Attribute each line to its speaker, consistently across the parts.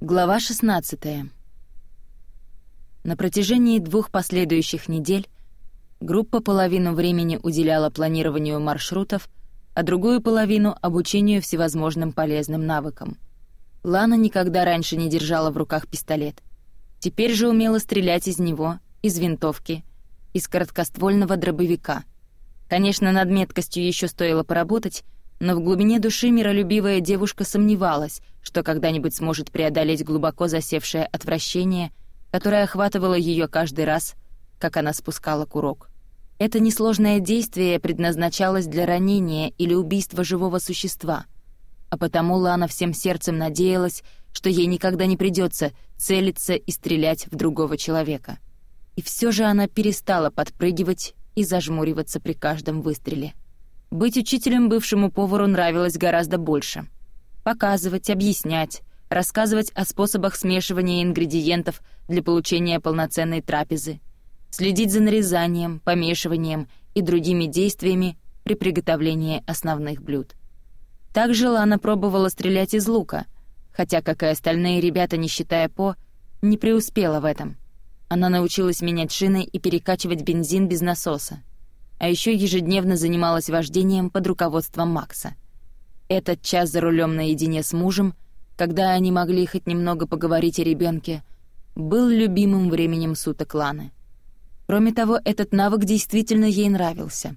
Speaker 1: Глава 16. На протяжении двух последующих недель группа половину времени уделяла планированию маршрутов, а другую половину — обучению всевозможным полезным навыкам. Лана никогда раньше не держала в руках пистолет. Теперь же умела стрелять из него, из винтовки, из короткоствольного дробовика. Конечно, над меткостью еще стоило поработать, но в глубине души миролюбивая девушка сомневалась — что когда-нибудь сможет преодолеть глубоко засевшее отвращение, которое охватывало ее каждый раз, как она спускала курок. Это несложное действие предназначалось для ранения или убийства живого существа, а потому Лана всем сердцем надеялась, что ей никогда не придется целиться и стрелять в другого человека. И все же она перестала подпрыгивать и зажмуриваться при каждом выстреле. Быть учителем бывшему повару нравилось гораздо больше — показывать, объяснять, рассказывать о способах смешивания ингредиентов для получения полноценной трапезы, следить за нарезанием, помешиванием и другими действиями при приготовлении основных блюд. Также Лана пробовала стрелять из лука, хотя, как и остальные ребята, не считая По, не преуспела в этом. Она научилась менять шины и перекачивать бензин без насоса. А еще ежедневно занималась вождением под руководством Макса — этот час за рулем наедине с мужем, когда они могли хоть немного поговорить о ребенке, был любимым временем суток Ланы. Кроме того, этот навык действительно ей нравился.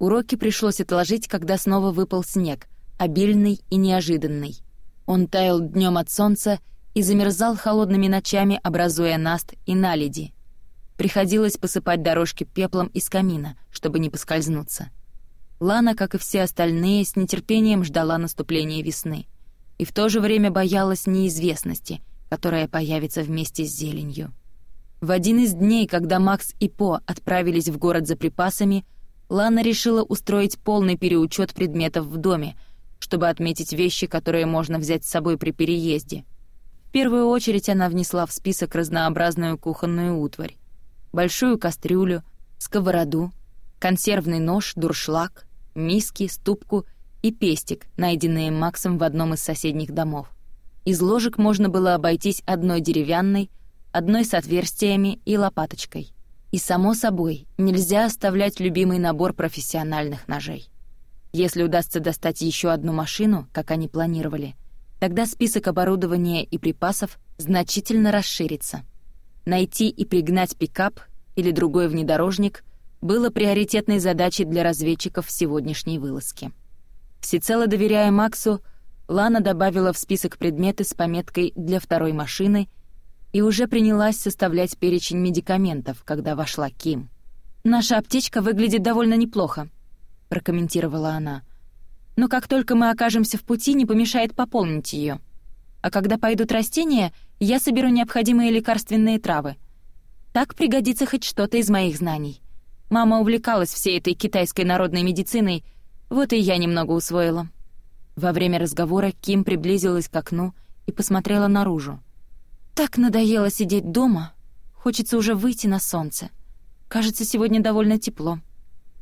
Speaker 1: Уроки пришлось отложить, когда снова выпал снег, обильный и неожиданный. Он таял днем от солнца и замерзал холодными ночами, образуя наст и наледи. Приходилось посыпать дорожки пеплом из камина, чтобы не поскользнуться. — Лана, как и все остальные, с нетерпением ждала наступления весны. И в то же время боялась неизвестности, которая появится вместе с зеленью. В один из дней, когда Макс и По отправились в город за припасами, Лана решила устроить полный переучет предметов в доме, чтобы отметить вещи, которые можно взять с собой при переезде. В первую очередь она внесла в список разнообразную кухонную утварь. Большую кастрюлю, сковороду, консервный нож, дуршлаг, миски, ступку и пестик, найденные Максом в одном из соседних домов. Из ложек можно было обойтись одной деревянной, одной с отверстиями и лопаточкой. И, само собой, нельзя оставлять любимый набор профессиональных ножей. Если удастся достать еще одну машину, как они планировали, тогда список оборудования и припасов значительно расширится. Найти и пригнать пикап или другой внедорожник — было приоритетной задачей для разведчиков сегодняшней вылазки. Всецело доверяя Максу, Лана добавила в список предметы с пометкой «для второй машины» и уже принялась составлять перечень медикаментов, когда вошла Ким. «Наша аптечка выглядит довольно неплохо», — прокомментировала она. «Но как только мы окажемся в пути, не помешает пополнить ее. А когда пойдут растения, я соберу необходимые лекарственные травы. Так пригодится хоть что-то из моих знаний». Мама увлекалась всей этой китайской народной медициной, вот и я немного усвоила. Во время разговора Ким приблизилась к окну и посмотрела наружу. Так надоело сидеть дома, хочется уже выйти на солнце. Кажется, сегодня довольно тепло.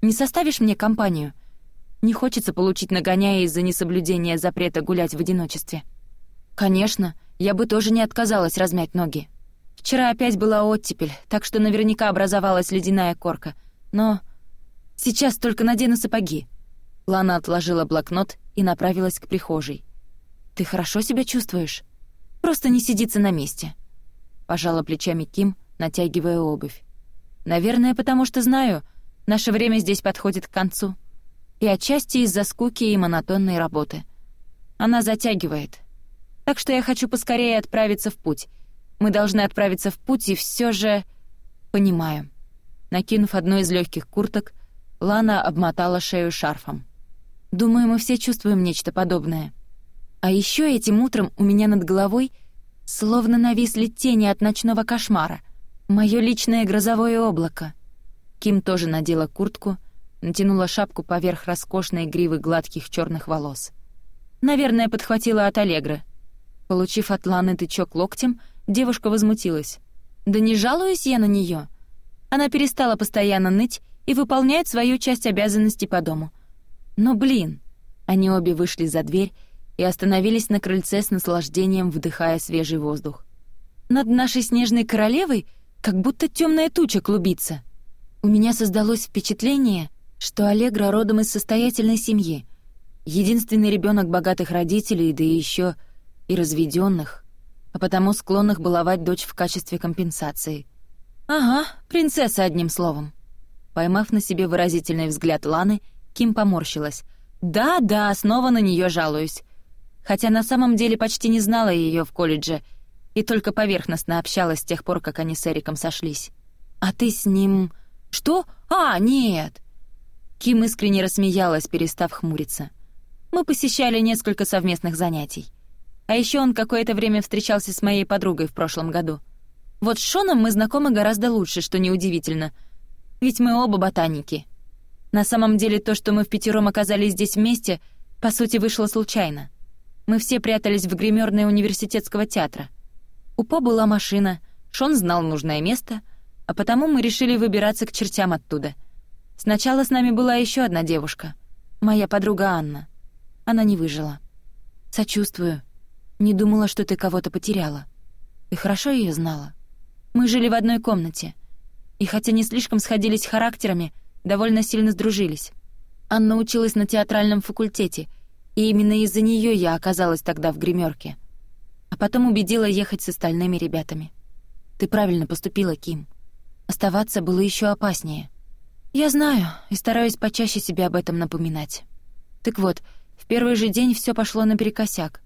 Speaker 1: Не составишь мне компанию? Не хочется получить нагоняя из-за несоблюдения запрета гулять в одиночестве. Конечно, я бы тоже не отказалась размять ноги. Вчера опять была оттепель, так что наверняка образовалась ледяная корка — но... Сейчас только надену сапоги». Лана отложила блокнот и направилась к прихожей. «Ты хорошо себя чувствуешь? Просто не сидится на месте». Пожала плечами Ким, натягивая обувь. «Наверное, потому что знаю, наше время здесь подходит к концу. И отчасти из-за скуки и монотонной работы. Она затягивает. Так что я хочу поскорее отправиться в путь. Мы должны отправиться в путь, и все же...» «Понимаю. Накинув одну из легких курток, Лана обмотала шею шарфом. «Думаю, мы все чувствуем нечто подобное. А еще этим утром у меня над головой словно нависли тени от ночного кошмара. Мое личное грозовое облако». Ким тоже надела куртку, натянула шапку поверх роскошной гривы гладких черных волос. «Наверное, подхватила от Аллегры». Получив от Ланы тычок локтем, девушка возмутилась. «Да не жалуюсь я на нее. Она перестала постоянно ныть и выполняет свою часть обязанностей по дому. Но, блин, они обе вышли за дверь и остановились на крыльце с наслаждением, вдыхая свежий воздух. Над нашей снежной королевой как будто темная туча клубится. У меня создалось впечатление, что Аллегра родом из состоятельной семьи. Единственный ребенок богатых родителей, да еще и разведенных, а потому склонных баловать дочь в качестве компенсации — «Ага, принцесса, одним словом». Поймав на себе выразительный взгляд Ланы, Ким поморщилась. «Да-да, снова на нее жалуюсь». Хотя на самом деле почти не знала ее в колледже и только поверхностно общалась с тех пор, как они с Эриком сошлись. «А ты с ним...» «Что? А, нет!» Ким искренне рассмеялась, перестав хмуриться. «Мы посещали несколько совместных занятий. А еще он какое-то время встречался с моей подругой в прошлом году». Вот с Шоном мы знакомы гораздо лучше, что неудивительно. Ведь мы оба ботаники. На самом деле то, что мы в пятером оказались здесь вместе, по сути, вышло случайно. Мы все прятались в гримерной университетского театра. У По была машина, Шон знал нужное место, а потому мы решили выбираться к чертям оттуда. Сначала с нами была еще одна девушка, моя подруга Анна. Она не выжила. Сочувствую. Не думала, что ты кого-то потеряла. и хорошо ее знала?» Мы жили в одной комнате. И хотя не слишком сходились характерами, довольно сильно сдружились. Анна училась на театральном факультете, и именно из-за нее я оказалась тогда в гримерке. А потом убедила ехать с остальными ребятами. «Ты правильно поступила, Ким. Оставаться было еще опаснее». «Я знаю, и стараюсь почаще себе об этом напоминать». Так вот, в первый же день все пошло наперекосяк.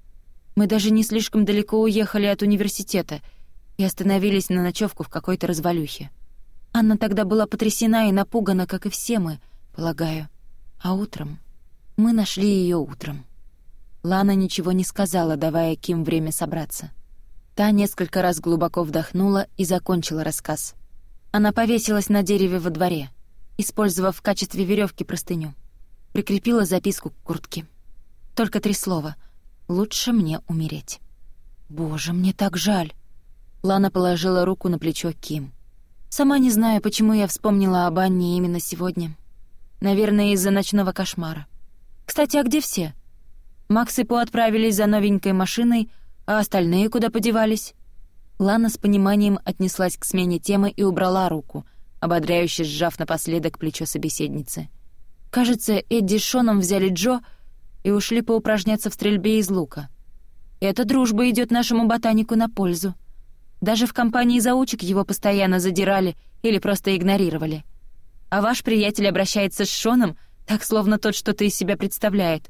Speaker 1: Мы даже не слишком далеко уехали от университета — и остановились на ночевку в какой-то развалюхе. Анна тогда была потрясена и напугана, как и все мы, полагаю. А утром... Мы нашли ее утром. Лана ничего не сказала, давая Ким время собраться. Та несколько раз глубоко вдохнула и закончила рассказ. Она повесилась на дереве во дворе, использовав в качестве веревки простыню. Прикрепила записку к куртке. Только три слова. «Лучше мне умереть». «Боже, мне так жаль!» Лана положила руку на плечо Ким. «Сама не знаю, почему я вспомнила об Анне именно сегодня. Наверное, из-за ночного кошмара. Кстати, а где все? Макс и По отправились за новенькой машиной, а остальные куда подевались?» Лана с пониманием отнеслась к смене темы и убрала руку, ободряюще сжав напоследок плечо собеседницы. «Кажется, Эдди с Шоном взяли Джо и ушли поупражняться в стрельбе из лука. Эта дружба идет нашему ботанику на пользу». Даже в компании заучек его постоянно задирали или просто игнорировали. А ваш приятель обращается с Шоном так, словно тот что-то из себя представляет.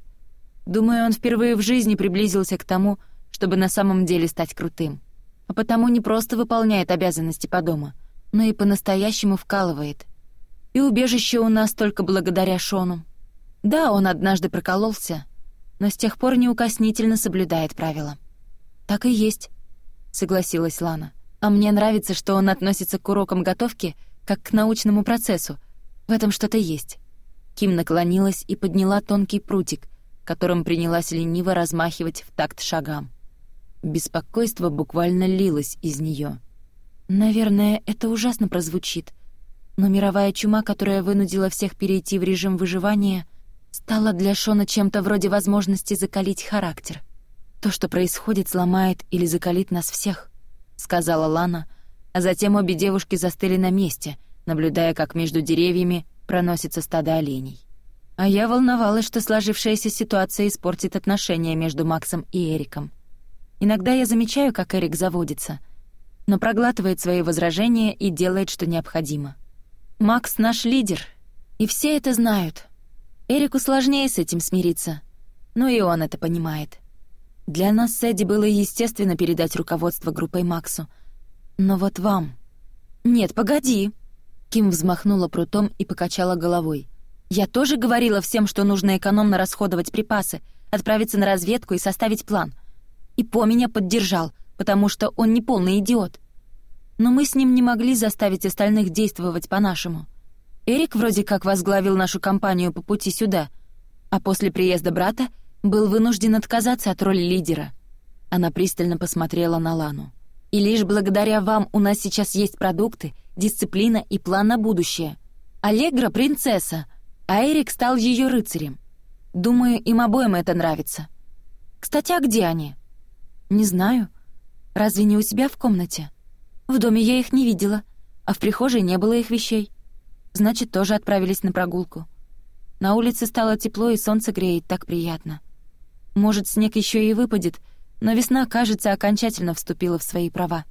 Speaker 1: Думаю, он впервые в жизни приблизился к тому, чтобы на самом деле стать крутым. А потому не просто выполняет обязанности по дому, но и по-настоящему вкалывает. И убежище у нас только благодаря Шону. Да, он однажды прокололся, но с тех пор неукоснительно соблюдает правила. Так и есть. — согласилась Лана. «А мне нравится, что он относится к урокам готовки как к научному процессу. В этом что-то есть». Ким наклонилась и подняла тонкий прутик, которым принялась лениво размахивать в такт шагам. Беспокойство буквально лилось из нее. «Наверное, это ужасно прозвучит, но мировая чума, которая вынудила всех перейти в режим выживания, стала для Шона чем-то вроде возможности закалить характер. То, что происходит, сломает или закалит нас всех, сказала Лана, а затем обе девушки застыли на месте, наблюдая, как между деревьями проносится стадо оленей. А я волновалась, что сложившаяся ситуация испортит отношения между Максом и Эриком. Иногда я замечаю, как Эрик заводится, но проглатывает свои возражения и делает, что необходимо. Макс — наш лидер, и все это знают. Эрику сложнее с этим смириться, но Для нас с Эдди было естественно передать руководство группой Максу. Но вот вам... «Нет, погоди!» Ким взмахнула прутом и покачала головой. «Я тоже говорила всем, что нужно экономно расходовать припасы, отправиться на разведку и составить план. И По меня поддержал, потому что он не полный идиот. Но мы с ним не могли заставить остальных действовать по-нашему. Эрик вроде как возглавил нашу компанию по пути сюда, а после приезда брата — был вынужден отказаться от роли лидера. Она пристально посмотрела на Лану. «И лишь благодаря вам у нас сейчас есть продукты, дисциплина и план на будущее. Аллегра — принцесса, а Эрик стал ее рыцарем. Думаю, им обоим это нравится. Кстати, а где они?» «Не знаю. Разве не у себя в комнате?» «В доме я их не видела, а в прихожей не было их вещей. Значит, тоже отправились на прогулку». На улице стало тепло, и солнце греет так приятно. Может, снег еще и выпадет, но весна, кажется, окончательно вступила в свои права.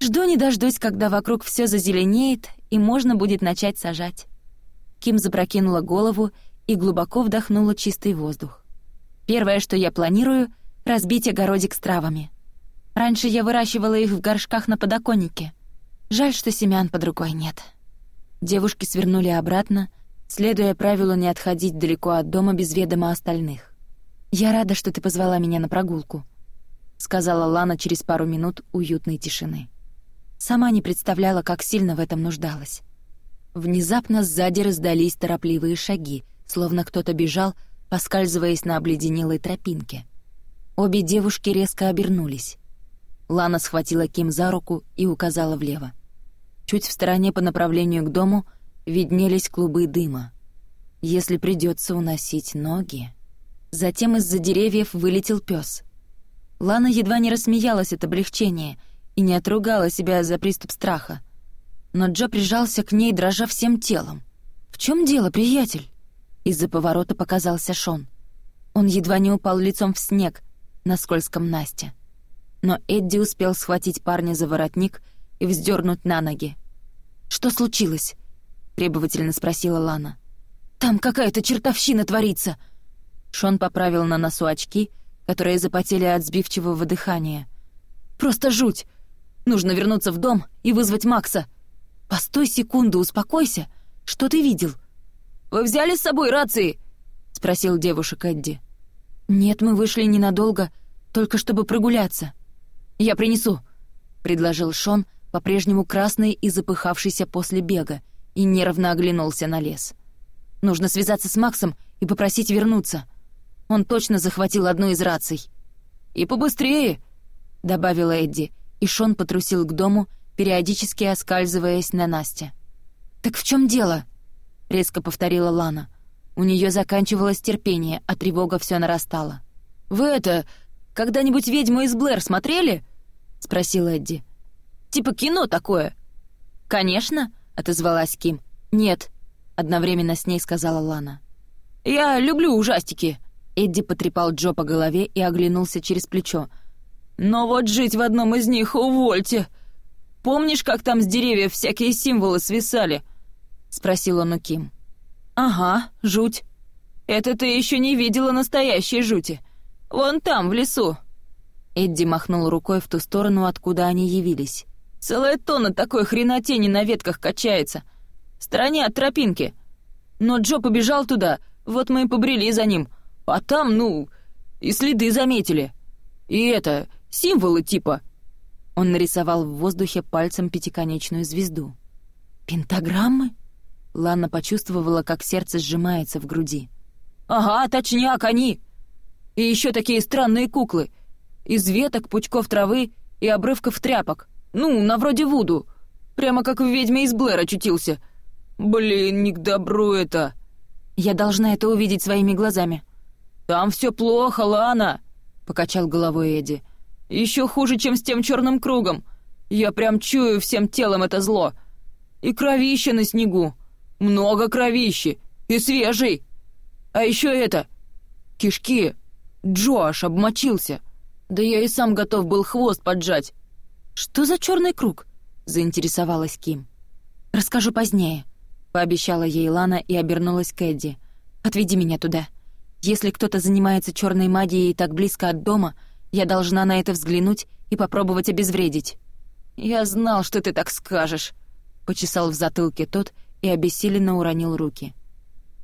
Speaker 1: Жду не дождусь, когда вокруг все зазеленеет и можно будет начать сажать. Ким запрокинула голову и глубоко вдохнула чистый воздух. Первое, что я планирую — разбить огородик с травами. Раньше я выращивала их в горшках на подоконнике. Жаль, что семян под рукой нет. Девушки свернули обратно, следуя правилу не отходить далеко от дома без ведома остальных. «Я рада, что ты позвала меня на прогулку», — сказала Лана через пару минут уютной тишины. Сама не представляла, как сильно в этом нуждалась. Внезапно сзади раздались торопливые шаги, словно кто-то бежал, поскальзываясь на обледенелой тропинке. Обе девушки резко обернулись. Лана схватила Ким за руку и указала влево. Чуть в стороне по направлению к дому виднелись клубы дыма. «Если придется уносить ноги...» Затем из-за деревьев вылетел пес. Лана едва не рассмеялась от облегчения и не отругала себя за приступ страха. Но Джо прижался к ней, дрожа всем телом. «В чем дело, приятель?» Из-за поворота показался Шон. Он едва не упал лицом в снег на скользком Насте. Но Эдди успел схватить парня за воротник и вздернуть на ноги. «Что случилось?» — требовательно спросила Лана. «Там какая-то чертовщина творится!» Шон поправил на носу очки, которые запотели от сбивчивого дыхания. «Просто жуть! Нужно вернуться в дом и вызвать Макса. Постой секунду, успокойся. Что ты видел?» «Вы взяли с собой рации?» — спросил девушек Эдди. «Нет, мы вышли ненадолго, только чтобы прогуляться». «Я принесу», — предложил Шон, по-прежнему красный и запыхавшийся после бега, и нервно оглянулся на лес. «Нужно связаться с Максом и попросить вернуться». Он точно захватил одну из раций. «И побыстрее!» — добавила Эдди, и Шон потрусил к дому, периодически оскальзываясь на Насте. «Так в чем дело?» — резко повторила Лана. У нее заканчивалось терпение, а тревога все нарастала. «Вы это... когда-нибудь «Ведьму из Блэр» смотрели?» — спросил Эдди. «Типа кино такое?» «Конечно», — отозвалась Ким. «Нет», — одновременно с ней сказала Лана. «Я люблю ужастики», Эдди потрепал Джо по голове и оглянулся через плечо. «Но вот жить в одном из них увольте! Помнишь, как там с деревьев всякие символы свисали?» — спросил он у Ким. «Ага, жуть. Это ты еще не видела настоящей жути. Вон там, в лесу». Эдди махнул рукой в ту сторону, откуда они явились. «Целая тонна такой хренотени на ветках качается. В стороне от тропинки. Но Джо побежал туда, вот мы и побрели за ним. А там, ну, и следы заметили. И это, символы типа...» Он нарисовал в воздухе пальцем пятиконечную звезду. «Пентаграммы?» Лана почувствовала, как сердце сжимается в груди. «Ага, точняк, они! И еще такие странные куклы. Из веток, пучков травы и обрывков тряпок. Ну, на вроде Вуду. Прямо как в «Ведьме из Блэр» очутился. Блин, не к добру это!» «Я должна это увидеть своими глазами», «Там все плохо, Лана!» — покачал головой Эдди. «Еще хуже, чем с тем черным кругом. Я прям чую всем телом это зло. И кровище на снегу. Много кровищи. И свежий. А еще это. Кишки. Джоаш обмочился. Да я и сам готов был хвост поджать». «Что за черный круг?» — заинтересовалась Ким. «Расскажу позднее», — пообещала ей Лана и обернулась к Эдди. «Отведи меня туда». Если кто-то занимается черной магией так близко от дома, я должна на это взглянуть и попробовать обезвредить». «Я знал, что ты так скажешь», — почесал в затылке тот и обессиленно уронил руки.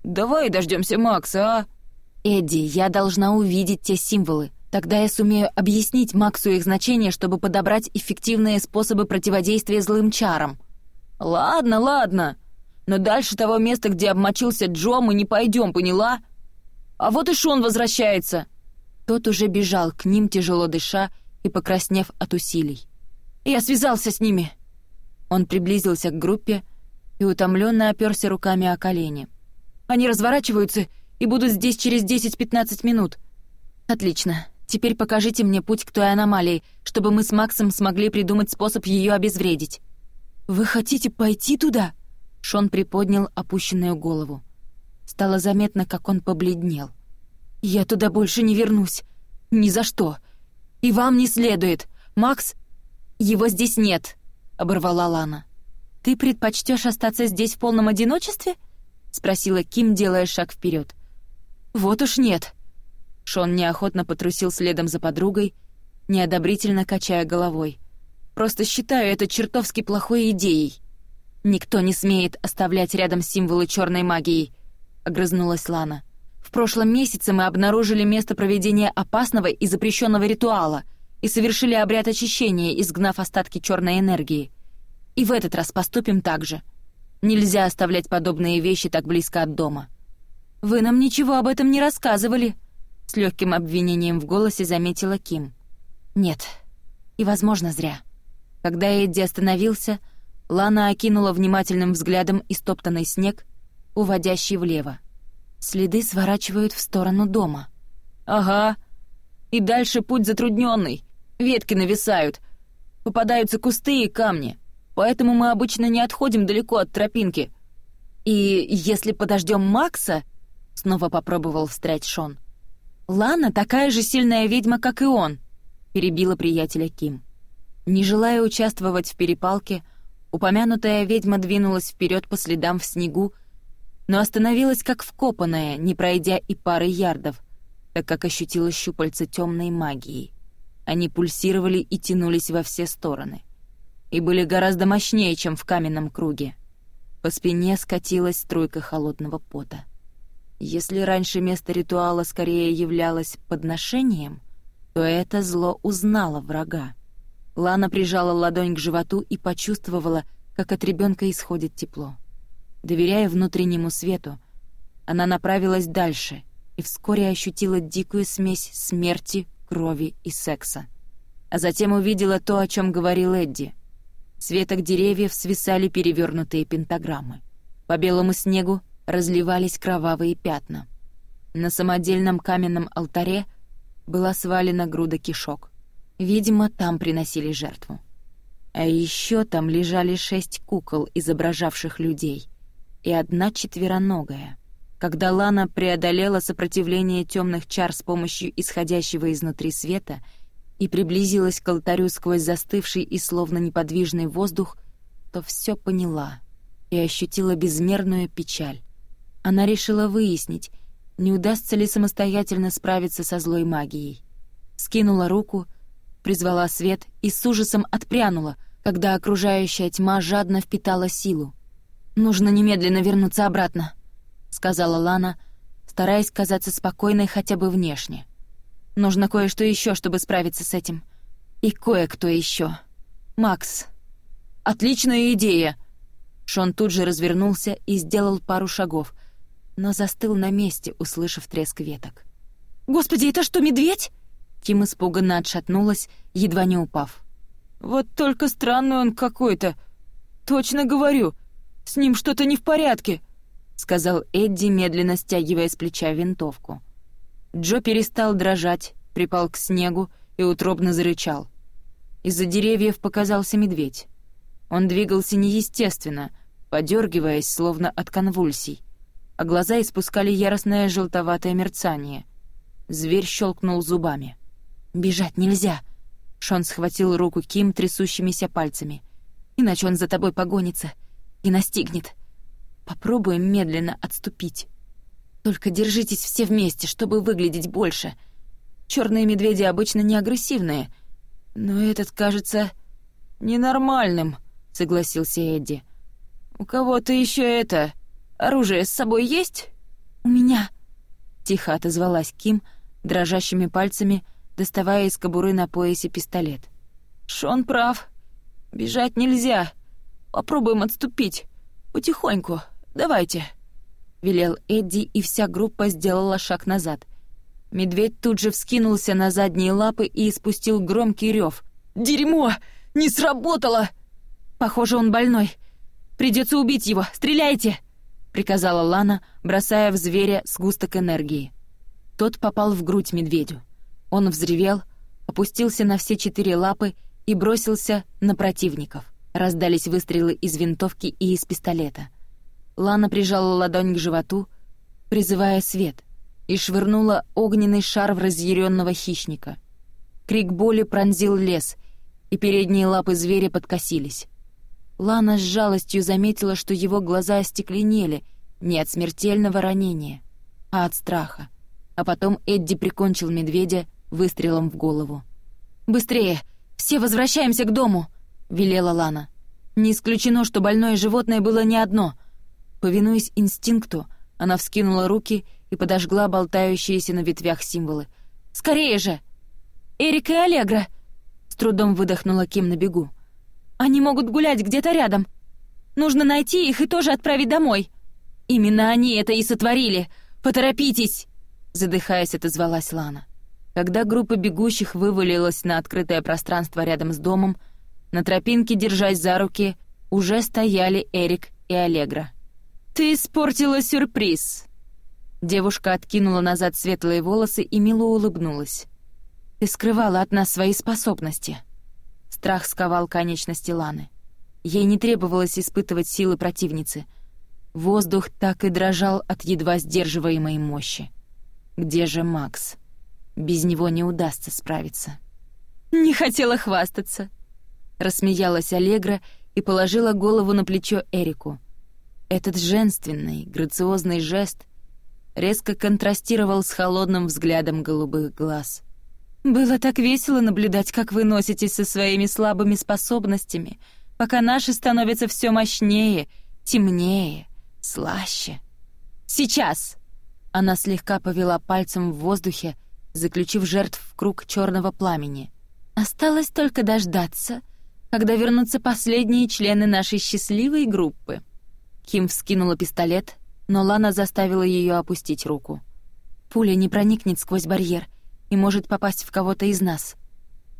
Speaker 1: «Давай дождемся Макса, а?» «Эдди, я должна увидеть те символы. Тогда я сумею объяснить Максу их значение, чтобы подобрать эффективные способы противодействия злым чарам». «Ладно, ладно. Но дальше того места, где обмочился Джо, мы не пойдем, поняла?» А вот и Шон возвращается!» Тот уже бежал к ним, тяжело дыша и покраснев от усилий. «Я связался с ними!» Он приблизился к группе и утомленно оперся руками о колени. «Они разворачиваются и будут здесь через 10-15 минут!» «Отлично. Теперь покажите мне путь к той аномалии, чтобы мы с Максом смогли придумать способ ее обезвредить». «Вы хотите пойти туда?» Шон приподнял опущенную голову. Стало заметно, как он побледнел. «Я туда больше не вернусь. Ни за что. И вам не следует. Макс...» «Его здесь нет», — оборвала Лана. «Ты предпочтешь остаться здесь в полном одиночестве?» — спросила Ким, делая шаг вперед. «Вот уж нет». Шон неохотно потрусил следом за подругой, неодобрительно качая головой. «Просто считаю это чертовски плохой идеей. Никто не смеет оставлять рядом символы черной магии», — огрызнулась Лана. «В прошлом месяце мы обнаружили место проведения опасного и запрещенного ритуала и совершили обряд очищения, изгнав остатки черной энергии. И в этот раз поступим так же. Нельзя оставлять подобные вещи так близко от дома». «Вы нам ничего об этом не рассказывали», — с легким обвинением в голосе заметила Ким. «Нет. И, возможно, зря». Когда Эдди остановился, Лана окинула внимательным взглядом истоптанный снег — уводящий влево. Следы сворачивают в сторону дома. «Ага. И дальше путь затрудненный. Ветки нависают. Попадаются кусты и камни. Поэтому мы обычно не отходим далеко от тропинки». «И если подождем Макса...» — снова попробовал встрять Шон. «Лана такая же сильная ведьма, как и он», — перебила приятеля Ким. Не желая участвовать в перепалке, упомянутая ведьма двинулась вперед по следам в снегу но остановилась как вкопанная, не пройдя и пары ярдов, так как ощутила щупальца темной магии. Они пульсировали и тянулись во все стороны. И были гораздо мощнее, чем в каменном круге. По спине скатилась струйка холодного пота. Если раньше место ритуала скорее являлось подношением, то это зло узнало врага. Лана прижала ладонь к животу и почувствовала, как от ребенка исходит тепло доверяя внутреннему свету, она направилась дальше и вскоре ощутила дикую смесь смерти, крови и секса. А затем увидела то, о чем говорил Эдди. С веток деревьев свисали перевернутые пентаграммы. По белому снегу разливались кровавые пятна. На самодельном каменном алтаре была свалена груда кишок. Видимо, там приносили жертву. А еще там лежали шесть кукол, изображавших людей — и одна четвероногая. Когда Лана преодолела сопротивление темных чар с помощью исходящего изнутри света и приблизилась к алтарю сквозь застывший и словно неподвижный воздух, то все поняла и ощутила безмерную печаль. Она решила выяснить, не удастся ли самостоятельно справиться со злой магией. Скинула руку, призвала свет и с ужасом отпрянула, когда окружающая тьма жадно впитала силу. «Нужно немедленно вернуться обратно», — сказала Лана, стараясь казаться спокойной хотя бы внешне. «Нужно кое-что еще, чтобы справиться с этим. И кое-кто еще. Макс». «Отличная идея!» Шон тут же развернулся и сделал пару шагов, но застыл на месте, услышав треск веток. «Господи, это что, медведь?» Ким испуганно отшатнулась, едва не упав. «Вот только странный он какой-то. Точно говорю, с ним что-то не в порядке», — сказал Эдди, медленно стягивая с плеча винтовку. Джо перестал дрожать, припал к снегу и утробно зарычал. Из-за деревьев показался медведь. Он двигался неестественно, подергиваясь, словно от конвульсий, а глаза испускали яростное желтоватое мерцание. Зверь щелкнул зубами. «Бежать нельзя!» Шон схватил руку Ким трясущимися пальцами. «Иначе он за тобой погонится и настигнет. Попробуем медленно отступить. Только держитесь все вместе, чтобы выглядеть больше. Черные медведи обычно не агрессивные, но этот кажется ненормальным, согласился Эдди. У кого-то еще это оружие с собой есть? У меня, тихо отозвалась Ким, дрожащими пальцами доставая из кобуры на поясе пистолет. Шон прав. Бежать нельзя. Попробуем отступить. Потихоньку. Давайте». Велел Эдди, и вся группа сделала шаг назад. Медведь тут же вскинулся на задние лапы и испустил громкий рев. «Дерьмо! Не сработало!» «Похоже, он больной. Придется убить его. Стреляйте!» приказала Лана, бросая в зверя сгусток энергии. Тот попал в грудь медведю. Он взревел, опустился на все четыре лапы и бросился на противников. Раздались выстрелы из винтовки и из пистолета. Лана прижала ладонь к животу, призывая свет, и швырнула огненный шар в разъяренного хищника. Крик боли пронзил лес, и передние лапы зверя подкосились. Лана с жалостью заметила, что его глаза остекленели не от смертельного ранения, а от страха. А потом Эдди прикончил медведя выстрелом в голову. «Быстрее! Все возвращаемся к дому!» — велела Лана. «Не исключено, что больное животное было не одно». Повинуясь инстинкту, она вскинула руки и подожгла болтающиеся на ветвях символы. «Скорее же!» «Эрик и Аллегра!» — с трудом выдохнула Ким на бегу. «Они могут гулять где-то рядом. Нужно найти их и тоже отправить домой». «Именно они это и сотворили! Поторопитесь!» — задыхаясь, отозвалась Лана. Когда группа бегущих вывалилась на открытое пространство рядом с домом, на тропинке, держась за руки, уже стояли Эрик и Аллегра. «Ты испортила сюрприз!» Девушка откинула назад светлые волосы и мило улыбнулась. «Ты скрывала от нас свои способности». Страх сковал конечности Ланы. Ей не требовалось испытывать силы противницы. Воздух так и дрожал от едва сдерживаемой мощи. «Где же Макс? Без него не удастся справиться». «Не хотела хвастаться», рассмеялась Аллегра и положила голову на плечо Эрику. Этот женственный, грациозный жест резко контрастировал с холодным взглядом голубых глаз. «Было так весело наблюдать, как вы носитесь со своими слабыми способностями, пока наши становятся все мощнее, темнее, слаще. Сейчас!» Она слегка повела пальцем в воздухе, заключив жертв в круг черного пламени. «Осталось только дождаться», — когда вернутся последние члены нашей счастливой группы». Ким вскинула пистолет, но Лана заставила ее опустить руку. «Пуля не проникнет сквозь барьер и может попасть в кого-то из нас».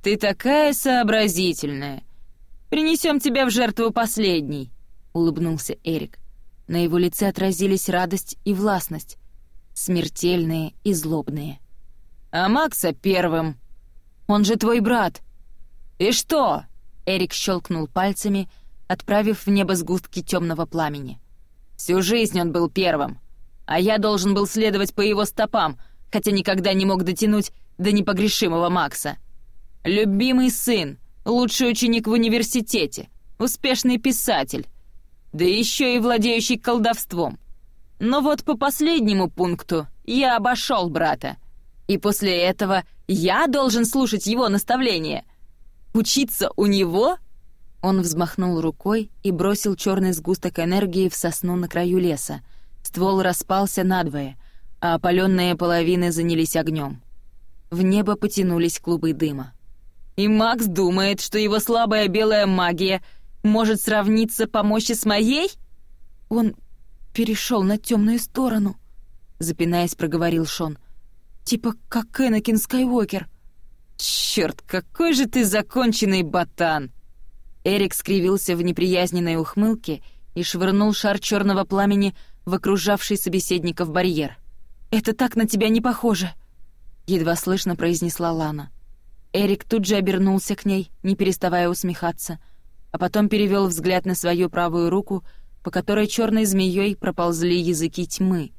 Speaker 2: «Ты такая сообразительная! Принесем тебя в жертву последней!» — улыбнулся Эрик.
Speaker 1: На его лице отразились радость и властность, смертельные и злобные.
Speaker 2: «А Макса первым! Он же твой брат!» «И что? Эрик щелкнул пальцами, отправив в небо сгустки темного пламени. «Всю жизнь он был первым, а я должен был следовать по его стопам, хотя никогда не мог дотянуть до непогрешимого Макса. Любимый сын, лучший ученик в университете, успешный писатель, да еще и владеющий колдовством. Но вот по последнему пункту я обошел брата, и после этого я должен слушать его наставления» учиться у него?» Он взмахнул рукой и бросил черный сгусток энергии в сосну на краю леса. Ствол распался надвое, а опаленные половины занялись огнем. В небо потянулись клубы дыма. «И Макс думает, что его слабая белая магия может сравниться по мощи с моей?»
Speaker 1: «Он перешел на темную сторону», — запинаясь, проговорил Шон. «Типа как Энакин Скайуокер».
Speaker 2: «Черт, какой же ты законченный ботан!»
Speaker 1: Эрик скривился в неприязненной ухмылке и швырнул шар черного пламени в окружавший собеседников барьер. «Это так на тебя не похоже!» Едва слышно произнесла Лана. Эрик тут же обернулся к ней, не переставая усмехаться, а потом перевел взгляд на свою правую руку, по которой черной змеёй проползли языки тьмы,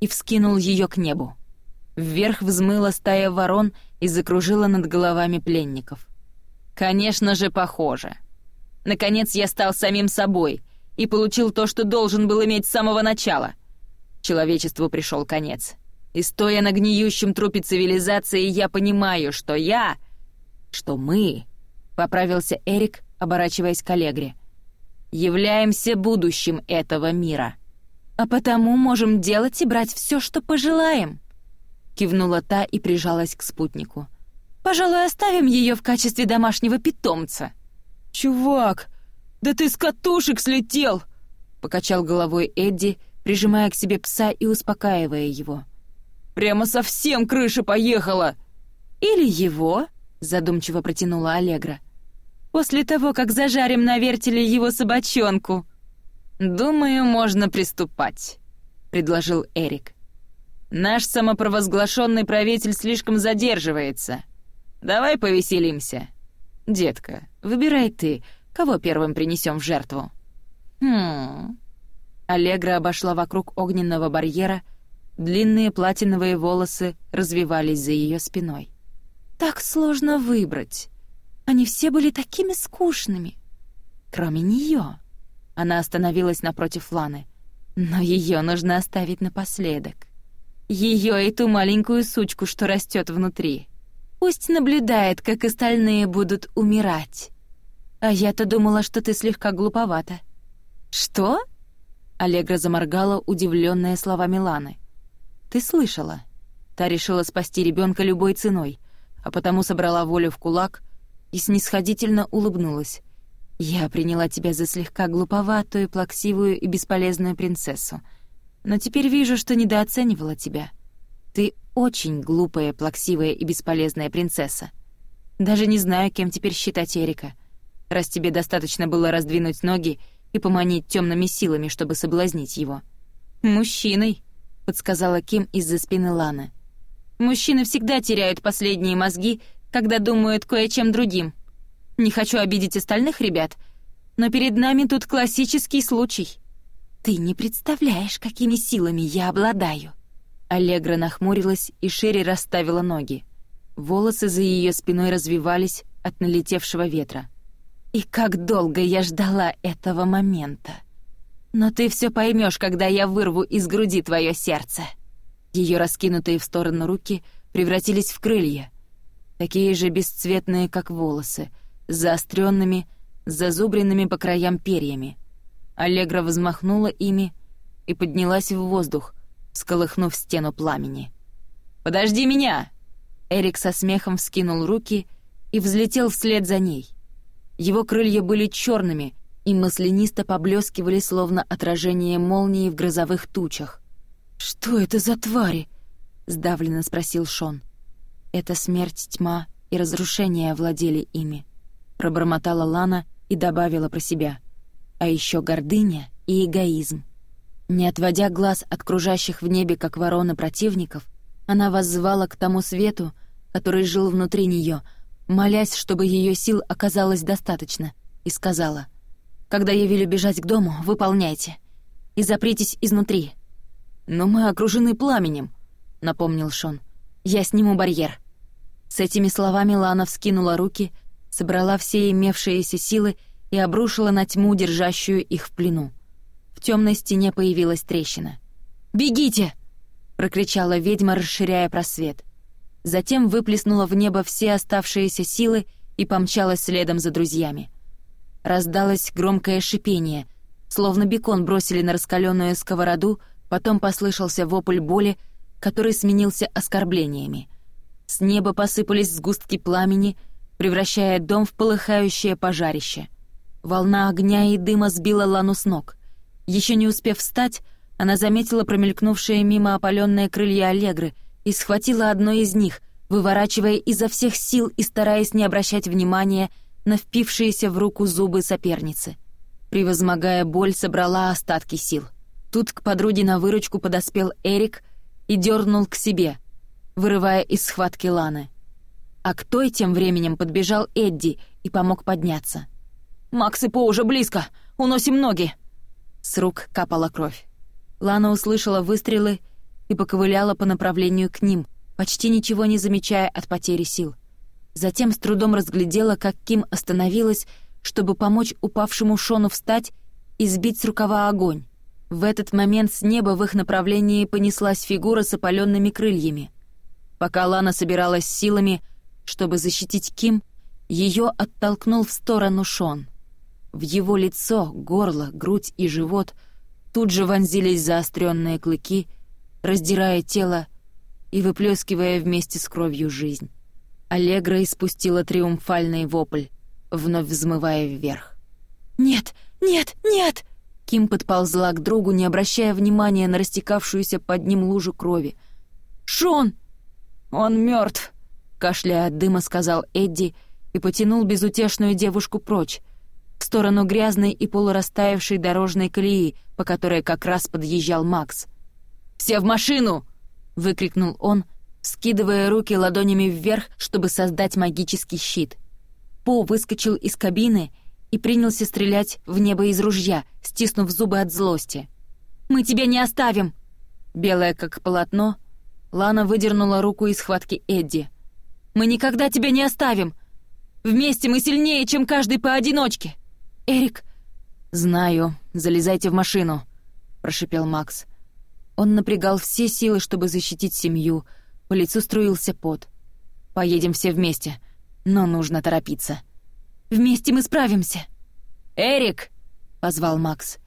Speaker 1: и вскинул её к небу. Вверх взмыла стая ворон — и закружила над головами пленников.
Speaker 2: Конечно же, похоже. Наконец я стал самим собой и получил то, что должен был иметь с самого начала. Человечеству пришел конец. И стоя на гниющем трупе цивилизации, я понимаю, что я... Что мы... Поправился Эрик, оборачиваясь к Аллегре. «Являемся будущим этого мира. А потому можем делать и брать все, что пожелаем» кивнула та и прижалась к спутнику. «Пожалуй, оставим ее в качестве домашнего питомца». «Чувак, да ты с катушек слетел!» — покачал головой Эдди, прижимая к себе пса и успокаивая его. «Прямо совсем крыша поехала!»
Speaker 1: «Или его?» — задумчиво протянула Аллегра. «После того, как зажарим на вертеле его собачонку».
Speaker 2: «Думаю, можно приступать», — предложил Эрик. Наш самопровозглашенный правитель слишком задерживается. Давай повеселимся. Детка, выбирай ты, кого первым принесем в жертву. Хм. Аллегра обошла вокруг огненного барьера, длинные платиновые волосы развивались за ее спиной. Так сложно выбрать. Они все были такими скучными. Кроме нее. Она остановилась напротив Ланы. Но ее нужно оставить напоследок. ее и ту маленькую сучку, что растет внутри. Пусть наблюдает, как остальные будут умирать. А я-то думала, что ты слегка глуповата. Что? Аллегра заморгала, удивленная слова Миланы. Ты слышала? Та решила спасти ребенка любой ценой, а потому собрала волю в кулак и снисходительно улыбнулась. Я приняла тебя за слегка глуповатую, плаксивую и бесполезную принцессу — но теперь вижу, что недооценивала тебя. Ты очень глупая, плаксивая и бесполезная принцесса. Даже не знаю, кем теперь считать Эрика, раз тебе достаточно было раздвинуть ноги и поманить тёмными силами, чтобы соблазнить его. «Мужчиной», — подсказала Ким из-за спины Ланы. «Мужчины всегда теряют последние мозги, когда думают кое-чем другим. Не хочу обидеть остальных ребят, но перед нами тут классический случай». Ты не представляешь, какими силами я обладаю!» Аллегра нахмурилась и шире расставила ноги. Волосы за ее спиной развивались от налетевшего ветра. «И как долго я ждала этого момента! Но ты все поймешь, когда я вырву из груди твое сердце!» Ее раскинутые в сторону руки превратились в крылья, такие же бесцветные, как волосы, с заостренными, зазубренными по краям перьями — Аллегра взмахнула ими и поднялась в воздух, сколыхнув стену пламени. «Подожди меня!» Эрик со смехом вскинул руки и взлетел вслед за ней. Его крылья были черными и маслянисто поблескивали, словно отражение молнии в грозовых тучах. «Что это за твари?» — сдавленно спросил Шон. «Это смерть, тьма и разрушение овладели ими», — пробормотала Лана и добавила про себя — а еще гордыня и эгоизм. Не отводя глаз от кружащих в небе, как ворона противников, она воззвала к тому свету, который жил внутри нее, молясь, чтобы ее сил оказалось достаточно, и сказала, «Когда я велю бежать к дому, выполняйте, и запритесь изнутри». «Но мы окружены пламенем», — напомнил Шон. «Я сниму барьер». С этими словами Лана вскинула руки, собрала все имевшиеся силы и обрушила на тьму, держащую их в плену. В темной стене появилась трещина. «Бегите!» — прокричала ведьма, расширяя просвет. Затем выплеснула в небо все оставшиеся силы и помчалась следом за друзьями. Раздалось громкое шипение, словно бекон бросили на раскаленную сковороду, потом послышался вопль боли, который сменился оскорблениями. С неба посыпались сгустки пламени, превращая дом в полыхающее пожарище — Волна огня и дыма сбила Лану с ног. Еще не успев встать, она заметила промелькнувшие мимо опаленные крылья Аллегры и схватила одно из них, выворачивая изо всех сил и стараясь не обращать внимания на впившиеся в руку зубы соперницы. Превозмогая боль, собрала остатки сил. Тут к подруге на выручку подоспел Эрик и дернул к себе, вырывая из схватки Ланы. А к той тем временем подбежал Эдди и помог подняться — Макс и По уже близко! Уносим ноги!» С рук капала кровь. Лана услышала выстрелы и поковыляла по направлению к ним, почти ничего не замечая от потери сил. Затем с трудом разглядела, как Ким остановилась, чтобы помочь упавшему Шону встать и сбить с рукава огонь. В этот момент с неба в их направлении понеслась фигура с опаленными крыльями. Пока Лана собиралась силами, чтобы защитить Ким, ее оттолкнул в сторону Шон — в его лицо, горло, грудь и живот тут же вонзились заостренные клыки, раздирая тело и выплескивая вместе с кровью жизнь. Аллегра испустила триумфальный вопль, вновь взмывая вверх. «Нет! Нет! Нет!» Ким подползла к другу, не обращая внимания на растекавшуюся под ним лужу крови. «Шон!» «Он мертв, кашляя от дыма, сказал Эдди и потянул безутешную девушку прочь в сторону грязной и полурастаявшей дорожной колеи, по которой как раз подъезжал Макс. «Все в машину!»
Speaker 1: — выкрикнул он, скидывая руки ладонями вверх, чтобы создать магический щит. По выскочил из кабины и принялся стрелять в небо из ружья, стиснув зубы от злости. «Мы тебя не оставим!» Белая как полотно, Лана выдернула руку из схватки Эдди. «Мы никогда тебя не оставим! Вместе мы сильнее, чем каждый поодиночке!» Эрик!» «Знаю. Залезайте в машину», — прошипел Макс. Он напрягал все силы, чтобы защитить семью. По лицу струился пот. «Поедем все вместе, но нужно торопиться». «Вместе мы справимся!» «Эрик!» — позвал Макс.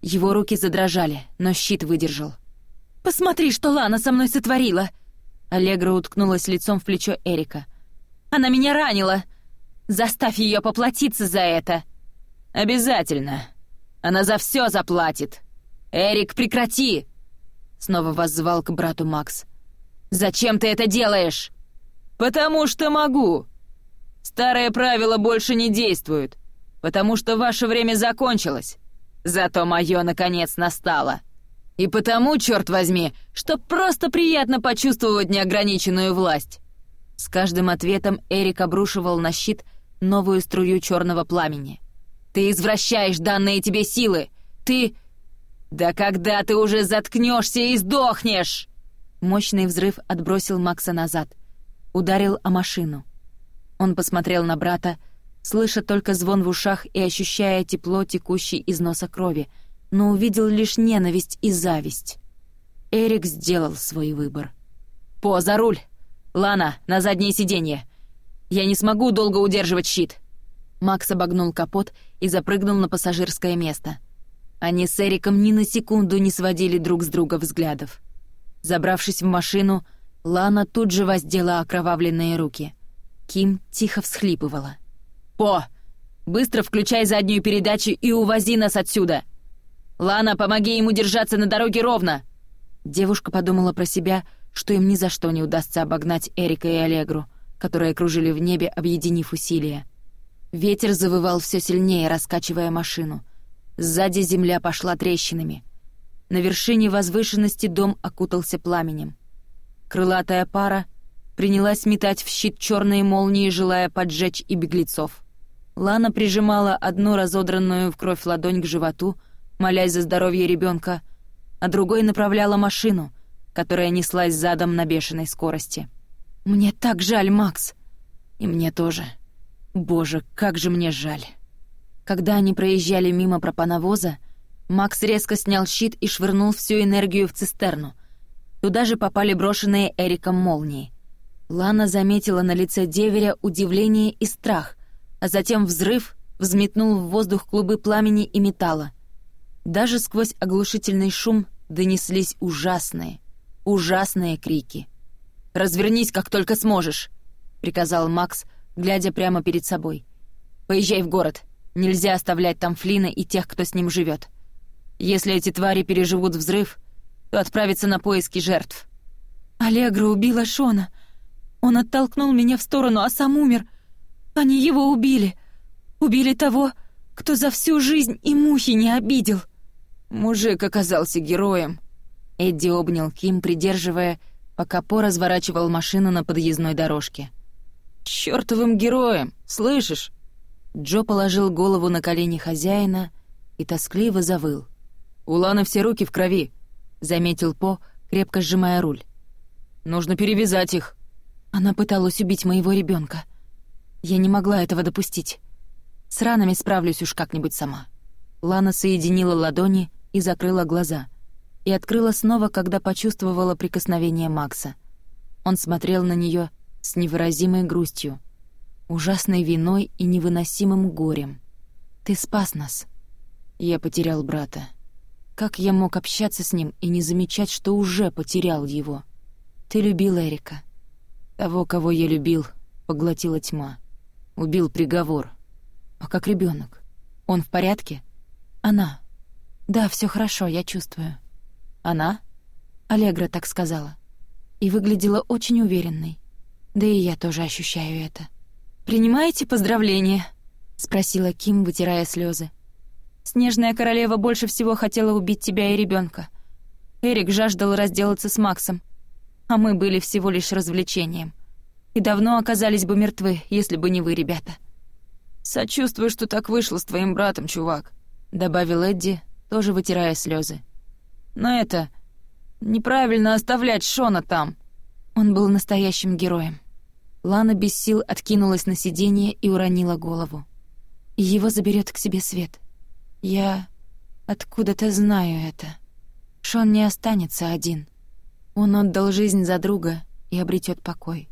Speaker 1: Его руки задрожали, но щит выдержал. «Посмотри, что Лана со мной сотворила!» Аллегра уткнулась лицом в плечо Эрика. «Она меня ранила! Заставь ее поплатиться за это!» «Обязательно. Она за все заплатит. Эрик, прекрати!» Снова воззвал к брату Макс. «Зачем ты это делаешь?» «Потому что могу. Старые правила больше не действуют, потому что ваше время закончилось. Зато мое, наконец, настало. И потому, черт возьми, что просто приятно почувствовать неограниченную власть». С каждым ответом Эрик обрушивал на щит новую струю черного пламени. Ты извращаешь данные тебе силы! Ты... Да когда ты уже заткнешься и сдохнешь!» Мощный взрыв отбросил Макса назад. Ударил о машину. Он посмотрел на брата, слыша только звон в ушах и ощущая тепло, текущей из носа крови, но увидел лишь ненависть и зависть. Эрик сделал свой выбор. «По, за руль! Лана, на заднее сиденье! Я не смогу долго удерживать щит!» Макс обогнул капот и запрыгнул на пассажирское место. Они с Эриком ни на секунду не сводили друг с друга взглядов. Забравшись в машину, Лана тут же воздела окровавленные руки. Ким тихо всхлипывала. «По! Быстро включай заднюю передачу и увози нас отсюда! Лана, помоги ему держаться на дороге ровно!» Девушка подумала про себя, что им ни за что не удастся обогнать Эрика и Аллегру, которые кружили в небе, объединив усилия. Ветер завывал все сильнее, раскачивая машину. Сзади земля пошла трещинами. На вершине возвышенности дом окутался пламенем. Крылатая пара принялась метать в щит черные молнии, желая поджечь и беглецов. Лана прижимала одну разодранную в кровь ладонь к животу, молясь за здоровье ребенка, а другой направляла машину, которая неслась задом на бешеной скорости. «Мне так жаль, Макс!» «И мне тоже», Боже, как же мне жаль!» Когда они проезжали мимо пропановоза, Макс резко снял щит и швырнул всю энергию в цистерну. Туда же попали брошенные Эриком молнии. Лана заметила на лице деверя удивление и страх, а затем взрыв взметнул в воздух клубы пламени и металла. Даже сквозь оглушительный шум донеслись ужасные, ужасные крики. «Развернись, как только сможешь», — приказал Макс, глядя прямо перед собой. «Поезжай в город. Нельзя оставлять там Флина и тех, кто с ним живет. Если эти твари переживут взрыв, то отправятся на поиски жертв». «Аллегра убила Шона. Он оттолкнул меня в сторону, а сам умер. Они его убили. Убили того, кто за всю жизнь и мухи не обидел». Мужик оказался героем. Эдди обнял Ким, придерживая, пока По разворачивал машину на подъездной дорожке. «Чёртовым героем, слышишь? Джо положил голову на колени хозяина и тоскливо завыл. «У Ланы все руки в крови», — заметил По, крепко сжимая руль. «Нужно перевязать их». Она пыталась убить моего ребенка. Я не могла этого допустить. С ранами справлюсь уж как-нибудь сама. Лана соединила ладони и закрыла глаза. И открыла снова, когда почувствовала прикосновение Макса. Он смотрел на нее с невыразимой грустью, ужасной виной и невыносимым горем. «Ты спас нас!» Я потерял брата. Как я мог общаться с ним и не замечать, что уже потерял его? Ты любил Эрика. Того, кого я любил, поглотила тьма. Убил приговор. А как ребенок? Он в порядке? Она. Да, все хорошо, я чувствую. Она? Аллегра так сказала. И выглядела очень уверенной. Да и я тоже ощущаю это. «Принимаете поздравления?» — спросила Ким, вытирая слезы. «Снежная королева больше всего хотела убить тебя и ребенка. Эрик жаждал разделаться с Максом. а мы были всего лишь развлечением. И давно оказались бы мертвы, если бы не вы, ребята».
Speaker 2: «Сочувствую, что так вышло с твоим братом, чувак», —
Speaker 1: добавил Эдди, тоже вытирая слезы.
Speaker 2: «Но это... неправильно оставлять Шона там».
Speaker 1: Он был настоящим героем. Лана без сил откинулась на сиденье и уронила голову. «Его заберет к себе свет. Я откуда-то знаю это. Шон не останется один. Он отдал жизнь за друга и обретет покой.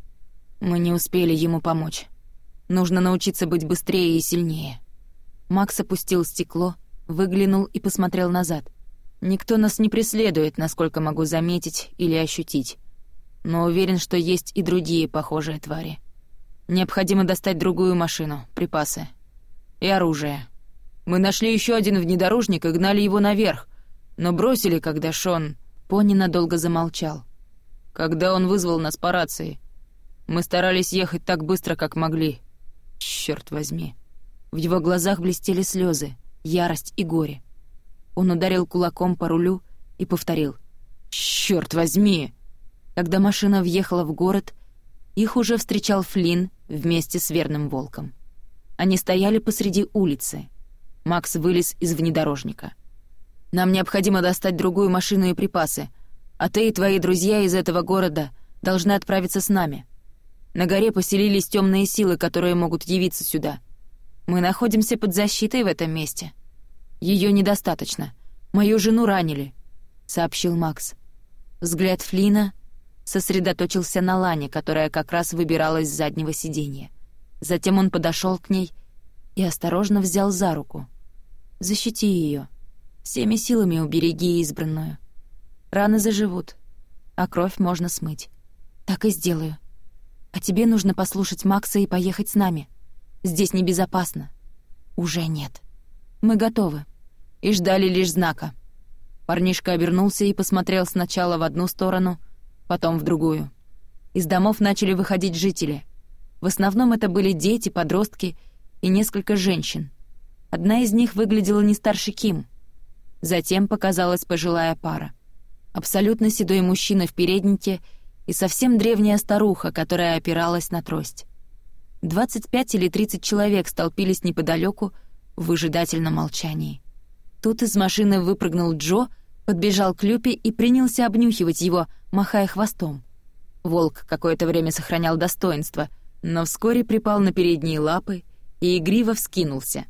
Speaker 1: Мы не успели ему помочь. Нужно научиться быть быстрее и сильнее». Макс опустил стекло, выглянул и посмотрел назад. «Никто нас не преследует, насколько могу заметить или ощутить но уверен, что есть и другие похожие твари. Необходимо достать другую машину, припасы и оружие. Мы нашли еще один внедорожник и гнали его наверх, но бросили, когда Шон...» Пони надолго замолчал. «Когда он вызвал нас по рации. Мы старались ехать так быстро, как могли. Черт возьми». В его глазах блестели слезы, ярость и горе. Он ударил кулаком по рулю и повторил. «Черт возьми!» Когда машина въехала в город, их уже встречал Флинн вместе с верным волком. Они стояли посреди улицы. Макс вылез из внедорожника. «Нам необходимо достать другую машину и припасы, а ты и твои друзья из этого города должны отправиться с нами. На горе поселились темные силы, которые могут явиться сюда. Мы находимся под защитой в этом месте. Ее недостаточно. Мою жену ранили», — сообщил Макс. Взгляд Флина сосредоточился на Лане, которая как раз выбиралась с заднего сиденья. Затем он подошел к ней и осторожно взял за руку. «Защити ее. Всеми силами убереги избранную. Раны заживут, а кровь можно смыть. Так и сделаю. А тебе нужно послушать Макса и поехать с нами. Здесь небезопасно». «Уже нет. Мы готовы». И ждали лишь знака. Парнишка обернулся и посмотрел сначала в одну сторону — потом в другую. Из домов начали выходить жители. В основном это были дети, подростки и несколько женщин. Одна из них выглядела не старше Ким. Затем показалась пожилая пара. Абсолютно седой мужчина в переднике и совсем древняя старуха, которая опиралась на трость. 25 или 30 человек столпились неподалеку в выжидательном молчании. Тут из машины выпрыгнул Джо — подбежал к Люпе и принялся обнюхивать его, махая хвостом. Волк какое-то время сохранял достоинство, но вскоре припал на передние лапы и игриво вскинулся.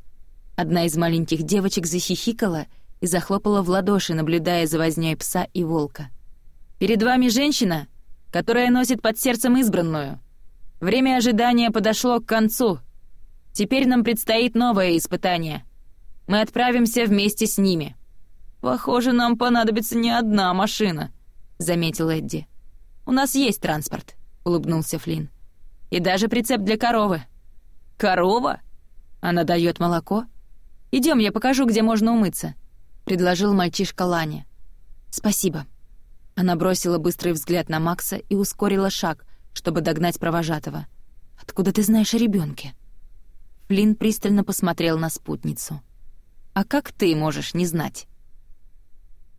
Speaker 1: Одна из маленьких девочек захихикала и захлопала в ладоши, наблюдая за вознёй пса и волка. «Перед вами женщина, которая носит под сердцем избранную. Время ожидания подошло к концу. Теперь нам предстоит новое испытание. Мы отправимся вместе с ними». «Похоже, нам понадобится не одна машина», — заметил Эдди. «У нас есть транспорт», — улыбнулся Флинн. «И даже прицеп для коровы». «Корова?» «Она даёт молоко?» Идём, я покажу, где можно умыться», — предложил мальчишка Лане. «Спасибо». Она бросила быстрый взгляд на Макса и ускорила шаг, чтобы догнать провожатого. «Откуда ты знаешь о ребенке? Флинн пристально посмотрел на спутницу. «А как ты можешь не знать?»